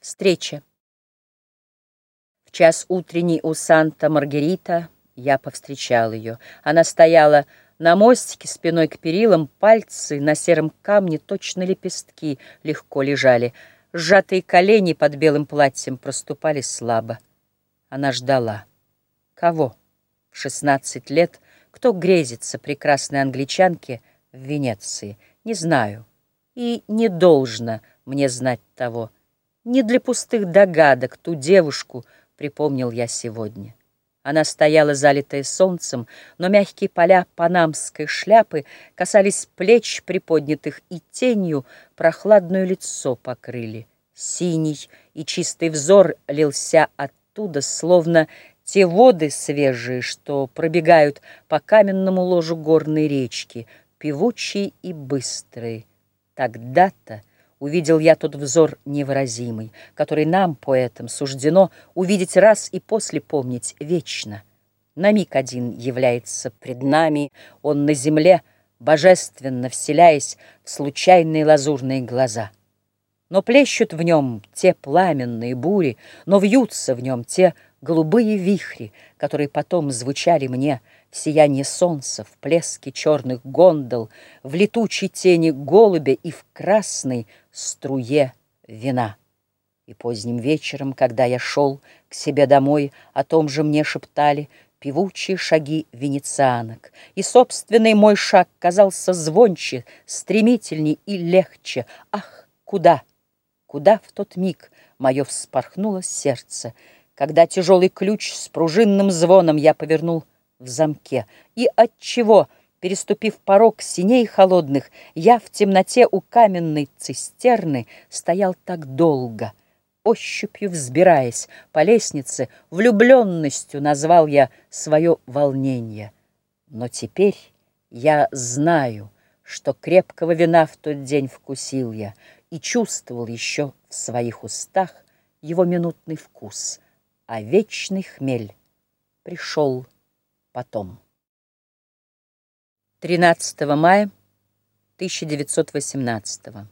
Встреча. В час утренний у Санта-Маргарита я повстречал ее. Она стояла на мостике спиной к перилам, пальцы на сером камне, точно лепестки, легко лежали. Сжатые колени под белым платьем проступали слабо. Она ждала. Кого? В шестнадцать лет кто грезится прекрасной англичанке в Венеции? Не знаю. И не должно мне знать того. Не для пустых догадок ту девушку припомнил я сегодня. Она стояла, залитая солнцем, но мягкие поля панамской шляпы касались плеч приподнятых и тенью прохладное лицо покрыли. Синий и чистый взор лился оттуда, словно те воды свежие, что пробегают по каменному ложу горной речки, певучие и быстрые. Тогда-то увидел я тот взор невыразимый, который нам, поэтам, суждено увидеть раз и после помнить вечно. На миг один является пред нами, он на земле, божественно вселяясь в случайные лазурные глаза. Но плещут в нем те пламенные бури, но вьются в нем те голубые вихри, которые потом звучали мне в сиянии солнца, в плеске черных гондол, в летучей тени голубя и в красной струе вина. И поздним вечером, когда я шел к себе домой, о том же мне шептали певучие шаги венецианок, и собственный мой шаг казался звонче, стремительней и легче. Ах, куда, куда в тот миг мое вспорхнуло сердце, когда тяжелый ключ с пружинным звоном я повернул в замке, и от чего, переступив порог синей холодных, я в темноте у каменной цистерны стоял так долго, ощупью взбираясь по лестнице, влюбленностью назвал я свое волнение. Но теперь я знаю, что крепкого вина в тот день вкусил я и чувствовал еще в своих устах его минутный вкус — а вечный хмель пришел потом. 13 мая 1918